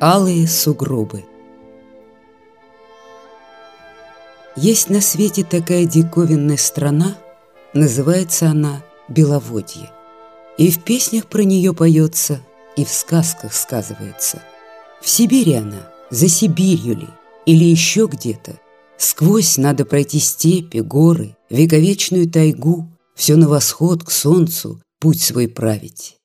Алые сугробы Есть на свете такая диковинная страна, называется она Беловодье. И в песнях про нее поется, и в сказках сказывается. В Сибири она, за Сибирью ли, или еще где-то. Сквозь надо пройти степи, горы, вековечную тайгу, все на восход к солнцу путь свой править.